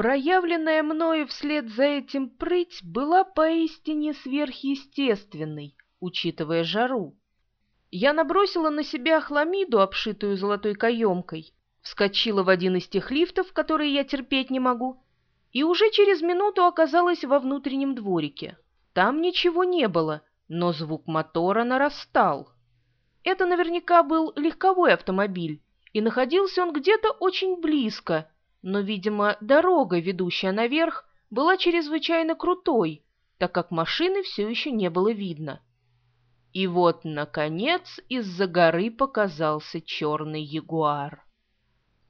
Проявленная мною вслед за этим прыть была поистине сверхъестественной, учитывая жару. Я набросила на себя хламиду, обшитую золотой каемкой, вскочила в один из тех лифтов, которые я терпеть не могу, и уже через минуту оказалась во внутреннем дворике. Там ничего не было, но звук мотора нарастал. Это наверняка был легковой автомобиль, и находился он где-то очень близко, но, видимо, дорога, ведущая наверх, была чрезвычайно крутой, так как машины все еще не было видно. И вот, наконец, из-за горы показался черный ягуар.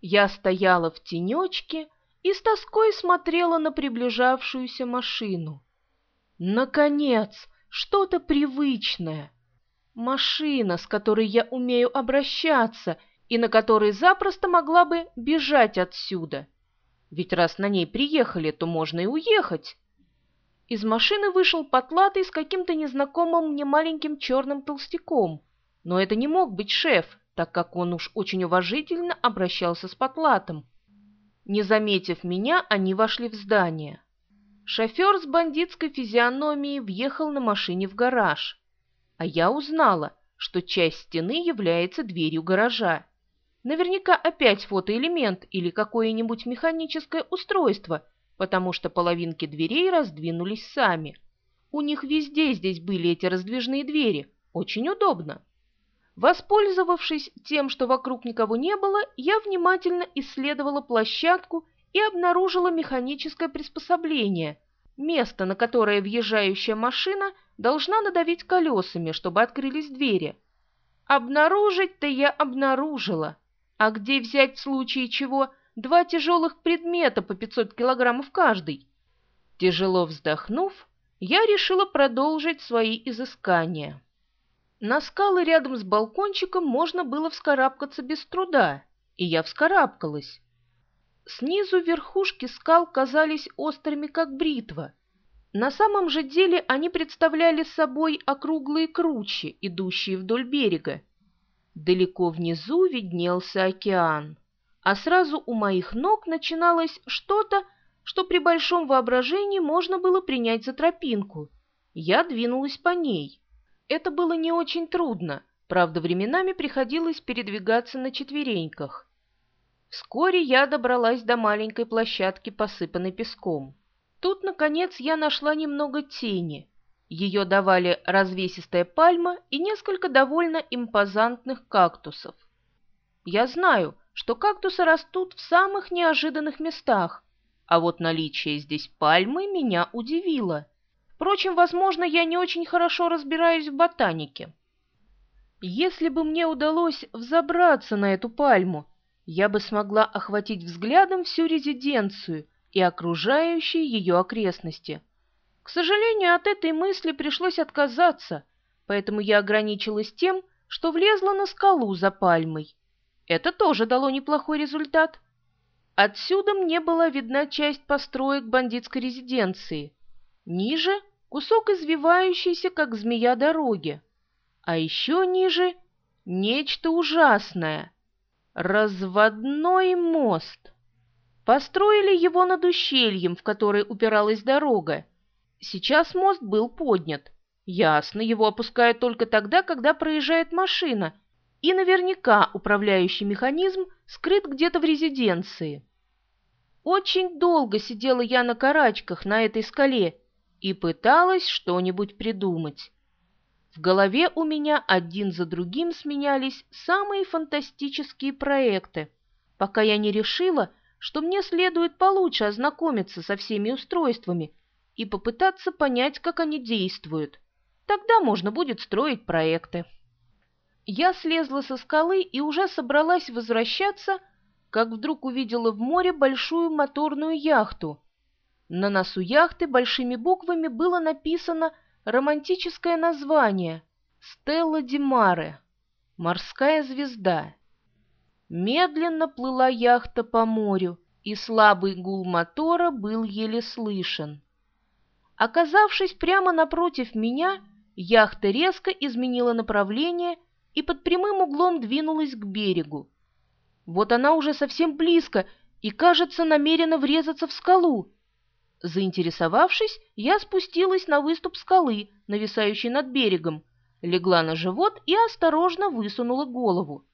Я стояла в тенечке и с тоской смотрела на приближавшуюся машину. Наконец, что-то привычное. Машина, с которой я умею обращаться и на которой запросто могла бы бежать отсюда. Ведь раз на ней приехали, то можно и уехать. Из машины вышел потлатый с каким-то незнакомым мне маленьким черным толстяком. Но это не мог быть шеф, так как он уж очень уважительно обращался с потлатом. Не заметив меня, они вошли в здание. Шофер с бандитской физиономией въехал на машине в гараж. А я узнала, что часть стены является дверью гаража. Наверняка опять фотоэлемент или какое-нибудь механическое устройство, потому что половинки дверей раздвинулись сами. У них везде здесь были эти раздвижные двери. Очень удобно. Воспользовавшись тем, что вокруг никого не было, я внимательно исследовала площадку и обнаружила механическое приспособление, место, на которое въезжающая машина должна надавить колесами, чтобы открылись двери. Обнаружить-то я обнаружила. А где взять в случае чего два тяжелых предмета по 500 килограммов каждый? Тяжело вздохнув, я решила продолжить свои изыскания. На скалы рядом с балкончиком можно было вскарабкаться без труда, и я вскарабкалась. Снизу верхушки скал казались острыми, как бритва. На самом же деле они представляли собой округлые кручи, идущие вдоль берега, Далеко внизу виднелся океан, а сразу у моих ног начиналось что-то, что при большом воображении можно было принять за тропинку. Я двинулась по ней. Это было не очень трудно, правда, временами приходилось передвигаться на четвереньках. Вскоре я добралась до маленькой площадки, посыпанной песком. Тут, наконец, я нашла немного тени, ее давали развесистая пальма и несколько довольно импозантных кактусов. Я знаю, что кактусы растут в самых неожиданных местах, а вот наличие здесь пальмы меня удивило. Впрочем, возможно, я не очень хорошо разбираюсь в ботанике. Если бы мне удалось взобраться на эту пальму, я бы смогла охватить взглядом всю резиденцию и окружающие ее окрестности – к сожалению, от этой мысли пришлось отказаться, поэтому я ограничилась тем, что влезла на скалу за пальмой. Это тоже дало неплохой результат. Отсюда мне была видна часть построек бандитской резиденции. Ниже — кусок извивающейся, как змея, дороги. А еще ниже — нечто ужасное — разводной мост. Построили его над ущельем, в который упиралась дорога, Сейчас мост был поднят. Ясно, его опускают только тогда, когда проезжает машина, и наверняка управляющий механизм скрыт где-то в резиденции. Очень долго сидела я на карачках на этой скале и пыталась что-нибудь придумать. В голове у меня один за другим сменялись самые фантастические проекты, пока я не решила, что мне следует получше ознакомиться со всеми устройствами и попытаться понять, как они действуют. Тогда можно будет строить проекты. Я слезла со скалы и уже собралась возвращаться, как вдруг увидела в море большую моторную яхту. На носу яхты большими буквами было написано романтическое название «Стелла Димаре» — «Морская звезда». Медленно плыла яхта по морю, и слабый гул мотора был еле слышен. Оказавшись прямо напротив меня, яхта резко изменила направление и под прямым углом двинулась к берегу. Вот она уже совсем близко, и, кажется, намерена врезаться в скалу. Заинтересовавшись, я спустилась на выступ скалы, нависающий над берегом, легла на живот и осторожно высунула голову.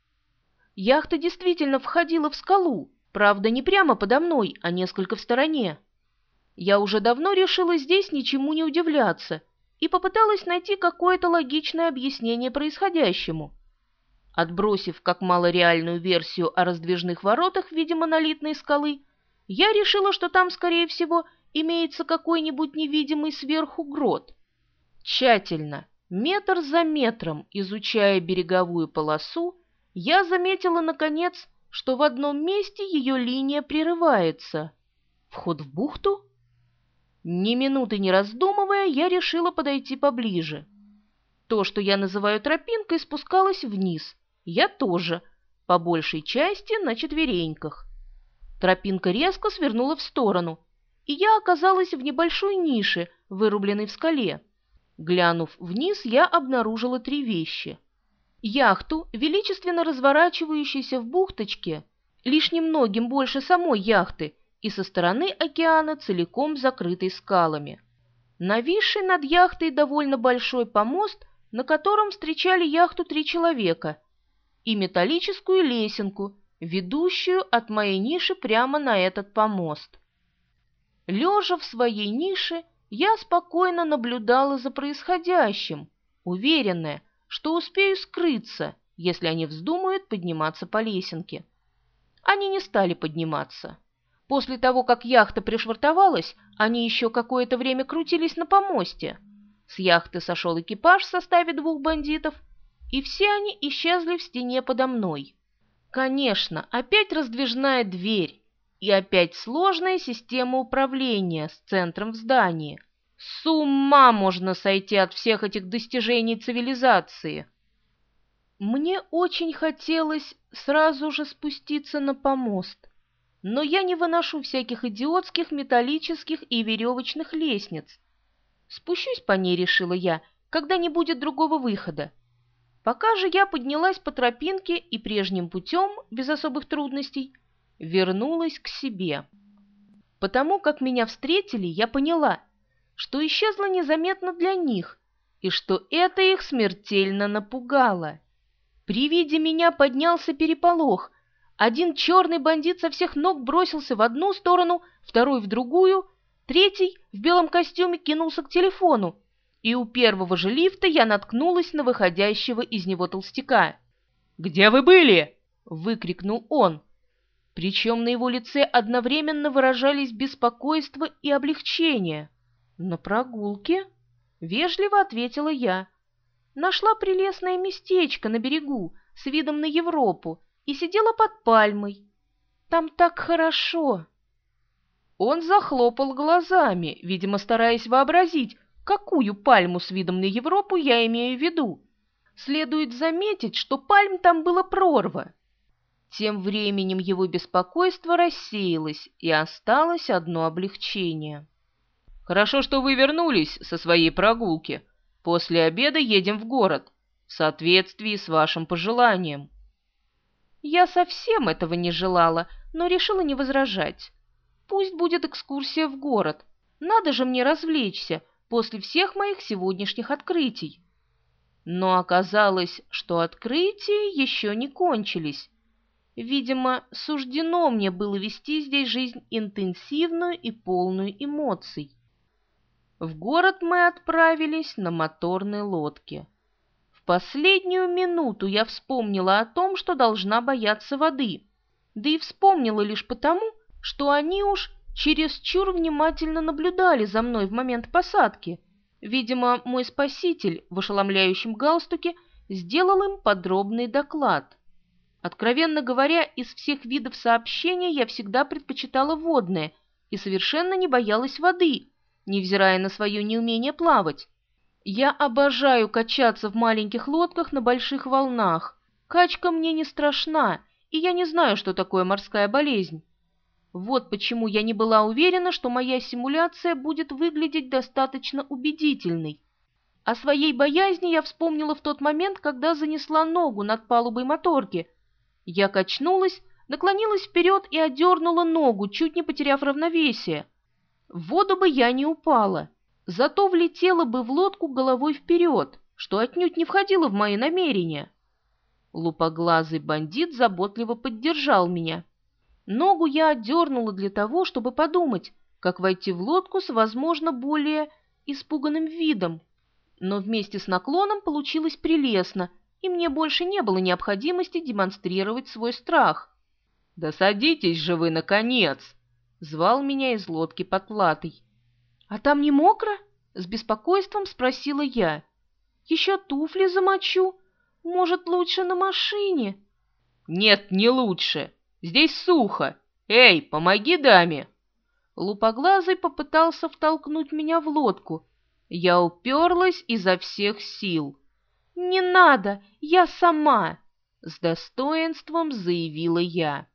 Яхта действительно входила в скалу, правда, не прямо подо мной, а несколько в стороне. Я уже давно решила здесь ничему не удивляться и попыталась найти какое-то логичное объяснение происходящему. Отбросив как малореальную версию о раздвижных воротах в виде монолитной скалы, я решила, что там, скорее всего, имеется какой-нибудь невидимый сверху грот. Тщательно, метр за метром, изучая береговую полосу, я заметила, наконец, что в одном месте ее линия прерывается. Вход в бухту? Ни минуты не раздумывая, я решила подойти поближе. То, что я называю тропинкой, спускалось вниз. Я тоже, по большей части на четвереньках. Тропинка резко свернула в сторону, и я оказалась в небольшой нише, вырубленной в скале. Глянув вниз, я обнаружила три вещи. Яхту, величественно разворачивающуюся в бухточке, лишь немногим больше самой яхты, и со стороны океана целиком закрытой скалами. Нависший над яхтой довольно большой помост, на котором встречали яхту три человека, и металлическую лесенку, ведущую от моей ниши прямо на этот помост. Лежа в своей нише, я спокойно наблюдала за происходящим, уверенная, что успею скрыться, если они вздумают подниматься по лесенке. Они не стали подниматься. После того, как яхта пришвартовалась, они еще какое-то время крутились на помосте. С яхты сошел экипаж в составе двух бандитов, и все они исчезли в стене подо мной. Конечно, опять раздвижная дверь, и опять сложная система управления с центром в здании. С ума можно сойти от всех этих достижений цивилизации. Мне очень хотелось сразу же спуститься на помост, но я не выношу всяких идиотских металлических и веревочных лестниц. Спущусь по ней, решила я, когда не будет другого выхода. Пока же я поднялась по тропинке и прежним путем, без особых трудностей, вернулась к себе. Потому как меня встретили, я поняла, что исчезла незаметно для них, и что это их смертельно напугало. При виде меня поднялся переполох. Один черный бандит со всех ног бросился в одну сторону, второй в другую, третий в белом костюме кинулся к телефону, и у первого же лифта я наткнулась на выходящего из него толстяка. «Где вы были?» — выкрикнул он. Причем на его лице одновременно выражались беспокойство и облегчение. «На прогулке?» — вежливо ответила я. Нашла прелестное местечко на берегу с видом на Европу и сидела под пальмой. Там так хорошо. Он захлопал глазами, видимо, стараясь вообразить, какую пальму с видом на Европу я имею в виду. Следует заметить, что пальм там было прорва. Тем временем его беспокойство рассеялось, и осталось одно облегчение. «Хорошо, что вы вернулись со своей прогулки. После обеда едем в город, в соответствии с вашим пожеланием». Я совсем этого не желала, но решила не возражать. Пусть будет экскурсия в город. Надо же мне развлечься после всех моих сегодняшних открытий. Но оказалось, что открытия еще не кончились. Видимо, суждено мне было вести здесь жизнь интенсивную и полную эмоций. В город мы отправились на моторной лодке. Последнюю минуту я вспомнила о том, что должна бояться воды, да и вспомнила лишь потому, что они уж чересчур внимательно наблюдали за мной в момент посадки. Видимо, мой спаситель в ошеломляющем галстуке сделал им подробный доклад. Откровенно говоря, из всех видов сообщения я всегда предпочитала водное и совершенно не боялась воды, невзирая на свое неумение плавать. Я обожаю качаться в маленьких лодках на больших волнах. Качка мне не страшна, и я не знаю, что такое морская болезнь. Вот почему я не была уверена, что моя симуляция будет выглядеть достаточно убедительной. О своей боязни я вспомнила в тот момент, когда занесла ногу над палубой моторки. Я качнулась, наклонилась вперед и одернула ногу, чуть не потеряв равновесие. В воду бы я не упала, зато влетела бы в лодку головой вперед, что отнюдь не входило в мои намерения. Лупоглазый бандит заботливо поддержал меня. Ногу я отдернула для того, чтобы подумать, как войти в лодку с, возможно, более испуганным видом. Но вместе с наклоном получилось прелестно, и мне больше не было необходимости демонстрировать свой страх. «Да садитесь же вы, наконец!» — звал меня из лодки под платой. «А там не мокро?» — с беспокойством спросила я. «Еще туфли замочу. Может, лучше на машине?» «Нет, не лучше. Здесь сухо. Эй, помоги даме!» Лупоглазый попытался втолкнуть меня в лодку. Я уперлась изо всех сил. «Не надо, я сама!» — с достоинством заявила я.